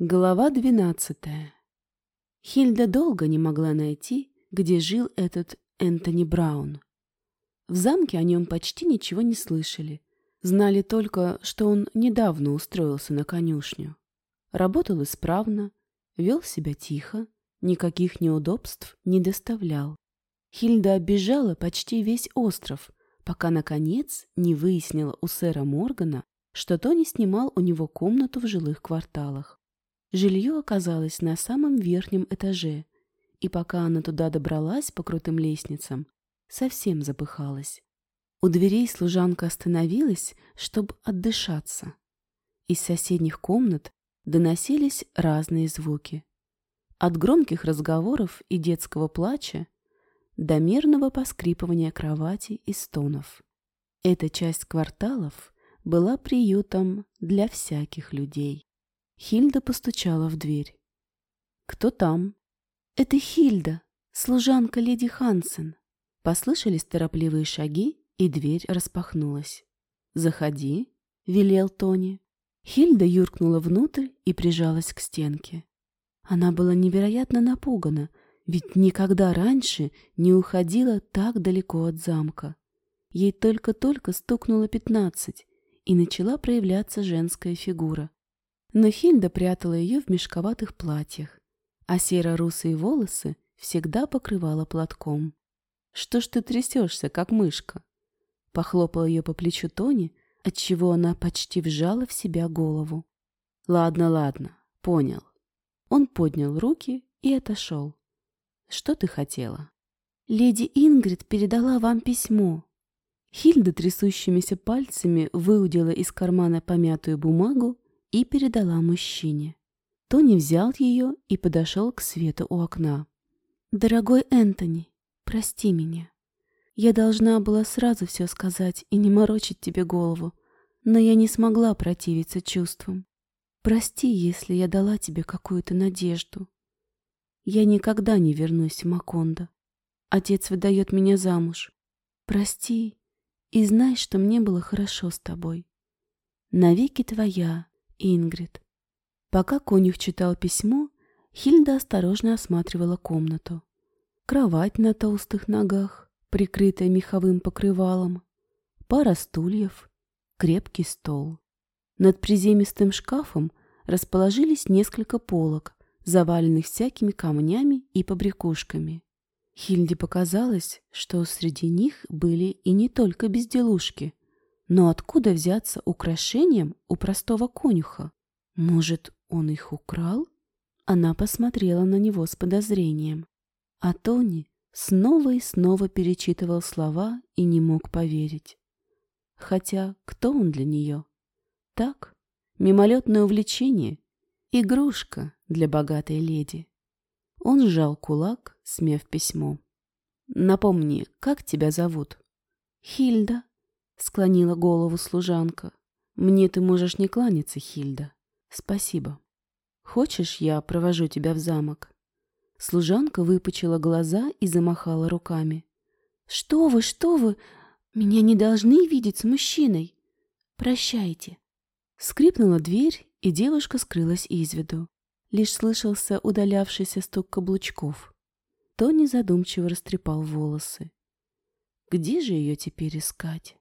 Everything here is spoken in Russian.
Глава двенадцатая. Хильда долго не могла найти, где жил этот Энтони Браун. В замке о нем почти ничего не слышали. Знали только, что он недавно устроился на конюшню. Работал исправно, вел себя тихо, никаких неудобств не доставлял. Хильда оббежала почти весь остров, пока, наконец, не выяснила у сэра Моргана, что Тони снимал у него комнату в жилых кварталах. Жилье оказалось на самом верхнем этаже, и пока она туда добралась по крутым лестницам, совсем запыхалась. У дверей служанка остановилась, чтобы отдышаться. Из соседних комнат доносились разные звуки. От громких разговоров и детского плача до мирного поскрипывания кровати и стонов. Эта часть кварталов была приютом для всяких людей. Хильда постучала в дверь. «Кто там?» «Это Хильда, служанка леди Хансен». Послышались торопливые шаги, и дверь распахнулась. «Заходи», — велел Тони. Хильда юркнула внутрь и прижалась к стенке. Она была невероятно напугана, ведь никогда раньше не уходила так далеко от замка. Ей только-только стукнуло пятнадцать, и начала проявляться женская фигура. Но Хильда прятала ее в мешковатых платьях, а серо-русые волосы всегда покрывала платком. «Что ж ты трясешься, как мышка?» Похлопал ее по плечу Тони, отчего она почти вжала в себя голову. «Ладно, ладно, понял». Он поднял руки и отошел. «Что ты хотела?» «Леди Ингрид передала вам письмо». Хильда трясущимися пальцами выудила из кармана помятую бумагу и передала мужчине. Тони взял ее и подошел к свету у окна. «Дорогой Энтони, прости меня. Я должна была сразу все сказать и не морочить тебе голову, но я не смогла противиться чувствам. Прости, если я дала тебе какую-то надежду. Я никогда не вернусь в Макондо. Отец выдает меня замуж. Прости и знай, что мне было хорошо с тобой. Навеки твоя, Ингрид. Пока конюх читал письмо, Хильда осторожно осматривала комнату. Кровать на толстых ногах, прикрытая меховым покрывалом, пара стульев, крепкий стол. Над приземистым шкафом расположились несколько полок, заваленных всякими камнями и побрякушками. Хильде показалось, что среди них были и не только безделушки, но откуда взяться украшением у простого конюха? Может, он их украл? Она посмотрела на него с подозрением. А Тони снова и снова перечитывал слова и не мог поверить. Хотя кто он для нее? Так, мимолетное увлечение, игрушка для богатой леди. Он сжал кулак, смев письмо. «Напомни, как тебя зовут?» «Хильда», — склонила голову служанка. «Мне ты можешь не кланяться, Хильда. Спасибо. Хочешь, я провожу тебя в замок?» Служанка выпучила глаза и замахала руками. «Что вы, что вы? Меня не должны видеть с мужчиной. Прощайте». Скрипнула дверь, и девушка скрылась из виду. Лишь слышался удалявшийся стук каблучков. Тони задумчиво растрепал волосы. Где же ее теперь искать?